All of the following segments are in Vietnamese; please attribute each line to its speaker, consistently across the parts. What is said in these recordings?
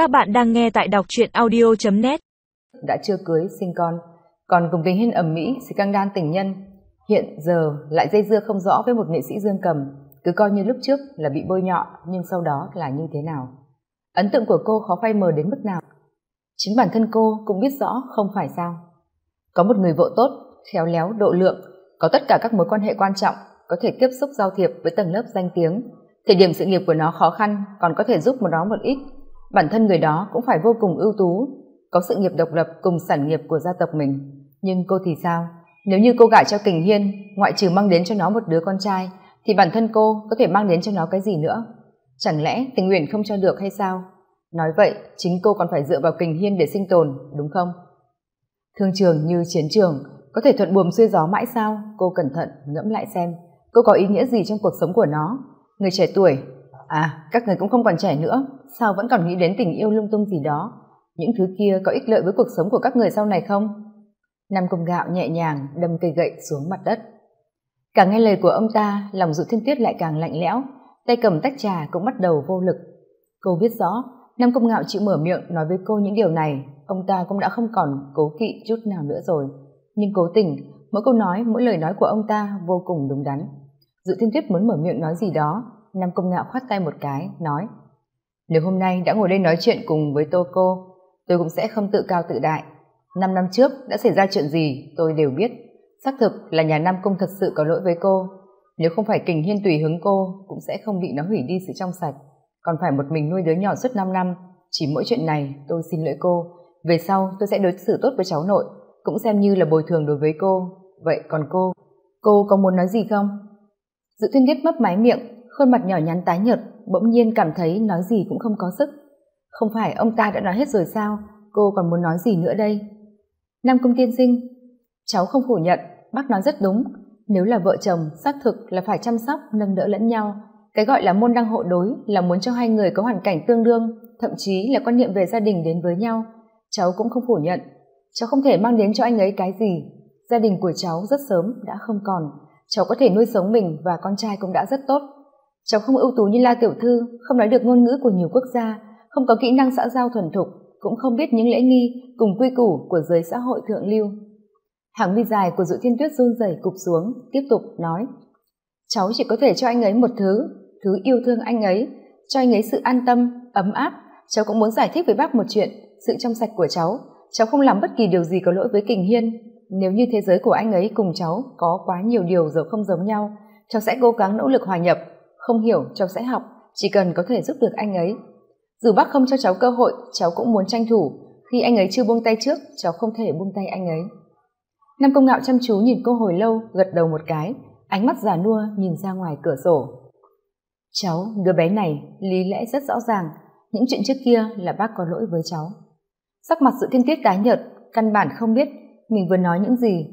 Speaker 1: Các bạn đang nghe tại đọc truyện audio.net
Speaker 2: Đã chưa cưới, sinh con, còn cùng tình hiên ẩm mỹ, xì căng đan tình nhân. Hiện giờ lại dây dưa không rõ với một nghệ sĩ dương cầm, cứ coi như lúc trước là bị bôi nhọ, nhưng sau đó là như thế nào. Ấn tượng của cô khó phai mờ đến mức nào. Chính bản thân cô cũng biết rõ không phải sao. Có một người vợ tốt, khéo léo, độ lượng, có tất cả các mối quan hệ quan trọng, có thể tiếp xúc giao thiệp với tầng lớp danh tiếng. Thời điểm sự nghiệp của nó khó khăn, còn có thể giúp một nó một ít. Bản thân người đó cũng phải vô cùng ưu tú, có sự nghiệp độc lập cùng sản nghiệp của gia tộc mình. Nhưng cô thì sao? Nếu như cô gả cho Kình Hiên, ngoại trừ mang đến cho nó một đứa con trai, thì bản thân cô có thể mang đến cho nó cái gì nữa? Chẳng lẽ tình nguyện không cho được hay sao? Nói vậy, chính cô còn phải dựa vào Kình Hiên để sinh tồn, đúng không? Thương trường như chiến trường, có thể thuận buồm xuôi gió mãi sao? Cô cẩn thận, ngẫm lại xem, cô có ý nghĩa gì trong cuộc sống của nó? Người trẻ tuổi, à, các người cũng không còn trẻ nữa, sao vẫn còn nghĩ đến tình yêu lung tung gì đó? Những thứ kia có ích lợi với cuộc sống của các người sau này không? Nam Công Gạo nhẹ nhàng đâm cây gậy xuống mặt đất. Càng nghe lời của ông ta, lòng dự thiên tuyết lại càng lạnh lẽo, tay cầm tách trà cũng bắt đầu vô lực. Cô biết rõ, Nam Công Ngạo chịu mở miệng nói với cô những điều này, ông ta cũng đã không còn cố kỵ chút nào nữa rồi. Nhưng cố tình, mỗi câu nói, mỗi lời nói của ông ta vô cùng đúng đắn. Dự thiên tuyết muốn mở miệng nói gì đó, Nam Công Ngạo khoát tay một cái, nói Nếu hôm nay đã ngồi đây nói chuyện cùng với Tô Cô, tôi cũng sẽ không tự cao tự đại. Năm năm trước đã xảy ra chuyện gì tôi đều biết. Xác thực là nhà Nam Công thật sự có lỗi với cô. Nếu không phải kình hiên tùy hứng cô, cũng sẽ không bị nó hủy đi sự trong sạch. Còn phải một mình nuôi đứa nhỏ suốt 5 năm. Chỉ mỗi chuyện này tôi xin lỗi cô. Về sau tôi sẽ đối xử tốt với cháu nội, cũng xem như là bồi thường đối với cô. Vậy còn cô, cô có muốn nói gì không? Dự thiên biết mấp máy miệng, khuôn mặt nhỏ nhắn tái nhợt, bỗng nhiên cảm thấy nói gì cũng không có sức. Không phải ông ta đã nói hết rồi sao, cô còn muốn nói gì nữa đây? Nam Công Tiên Sinh, cháu không phủ nhận, bác nói rất đúng. Nếu là vợ chồng, xác thực là phải chăm sóc, nâng đỡ lẫn nhau. Cái gọi là môn đăng hộ đối là muốn cho hai người có hoàn cảnh tương đương, thậm chí là quan niệm về gia đình đến với nhau. Cháu cũng không phủ nhận. Cháu không thể mang đến cho anh ấy cái gì. Gia đình của cháu rất sớm đã không còn. Cháu có thể nuôi sống mình và con trai cũng đã rất tốt. Cháu không ưu tú như La Tiểu Thư, không nói được ngôn ngữ của nhiều quốc gia, không có kỹ năng xã giao thuần thục, cũng không biết những lễ nghi cùng quy củ của giới xã hội thượng lưu. Hàng mi dài của dự Thiên Tuyết run rẩy cụp xuống, tiếp tục nói: "Cháu chỉ có thể cho anh ấy một thứ, thứ yêu thương anh ấy, cho anh ấy sự an tâm, ấm áp. Cháu cũng muốn giải thích với bác một chuyện, sự trong sạch của cháu. Cháu không làm bất kỳ điều gì có lỗi với Kình Hiên. Nếu như thế giới của anh ấy cùng cháu có quá nhiều điều giờ không giống nhau, cháu sẽ cố gắng nỗ lực hòa nhập. Không hiểu, cháu sẽ học, chỉ cần có thể giúp được anh ấy. Dù bác không cho cháu cơ hội cháu cũng muốn tranh thủ. Khi anh ấy chưa buông tay trước cháu không thể buông tay anh ấy. Nam công ngạo chăm chú nhìn cô hồi lâu gật đầu một cái ánh mắt già nua nhìn ra ngoài cửa sổ. Cháu đứa bé này lý lẽ rất rõ ràng những chuyện trước kia là bác có lỗi với cháu. Sắc mặt sự thiên tiết tái nhợt căn bản không biết mình vừa nói những gì.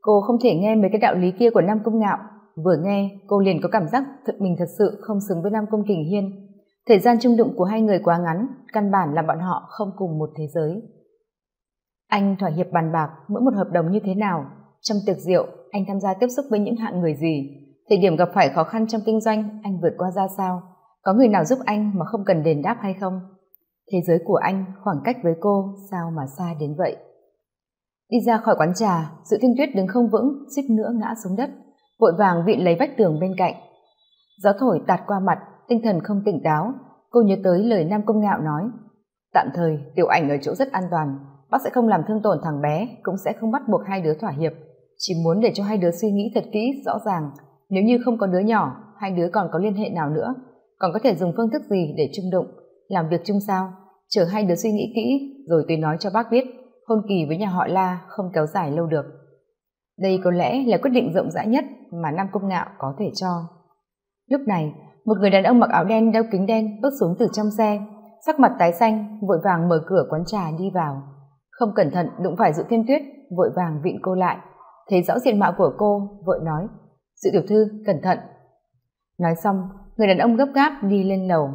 Speaker 2: Cô không thể nghe mấy cái đạo lý kia của nam công ngạo vừa nghe, cô liền có cảm giác thật mình thật sự không xứng với nam công kình hiên. Thời gian chung đụng của hai người quá ngắn, căn bản là bọn họ không cùng một thế giới. Anh thỏa hiệp bàn bạc mỗi một hợp đồng như thế nào, trong tiệc rượu, anh tham gia tiếp xúc với những hạng người gì, thời điểm gặp phải khó khăn trong kinh doanh, anh vượt qua ra sao, có người nào giúp anh mà không cần đền đáp hay không? Thế giới của anh, khoảng cách với cô sao mà xa đến vậy? Đi ra khỏi quán trà, sự thiên tuyết đứng không vững, suýt nữa ngã xuống đất vội vàng vịn lấy vách tường bên cạnh. Gió thổi tạt qua mặt, tinh thần không tỉnh táo, cô nhớ tới lời nam công ngạo nói, tạm thời, tiểu ảnh ở chỗ rất an toàn, bác sẽ không làm thương tổn thằng bé, cũng sẽ không bắt buộc hai đứa thỏa hiệp. Chỉ muốn để cho hai đứa suy nghĩ thật kỹ, rõ ràng. Nếu như không có đứa nhỏ, hai đứa còn có liên hệ nào nữa? Còn có thể dùng phương thức gì để chung đụng? Làm việc chung sao? Chờ hai đứa suy nghĩ kỹ, rồi tôi nói cho bác biết, hôn kỳ với nhà họ la không kéo dài lâu được đây có lẽ là quyết định rộng rãi nhất mà nam công ngạo có thể cho. Lúc này, một người đàn ông mặc áo đen đeo kính đen bước xuống từ trong xe. Sắc mặt tái xanh, vội vàng mở cửa quán trà đi vào. Không cẩn thận, đụng phải dự thiên tuyết, vội vàng vịn cô lại. Thấy rõ diện mạo của cô, vội nói sự tiểu thư, cẩn thận. Nói xong, người đàn ông gấp gáp đi lên lầu.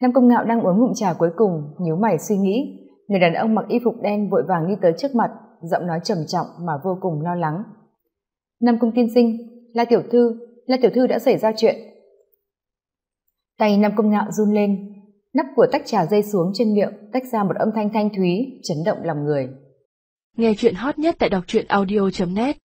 Speaker 2: Nam công ngạo đang uống ngụm trà cuối cùng, nhíu mày suy nghĩ. Người đàn ông mặc y phục đen vội vàng đi tới trước mặt giọng nói trầm trọng mà vô cùng lo lắng. Nam công tiên sinh la tiểu thư la tiểu thư đã xảy ra chuyện. Tay nam công ngạo run lên Nắp của tách trà rơi xuống trên miệng, tách ra một âm thanh thanh thúy, chấn động lòng người.
Speaker 1: Nghe chuyện hot nhất tại đọc truyện audio.net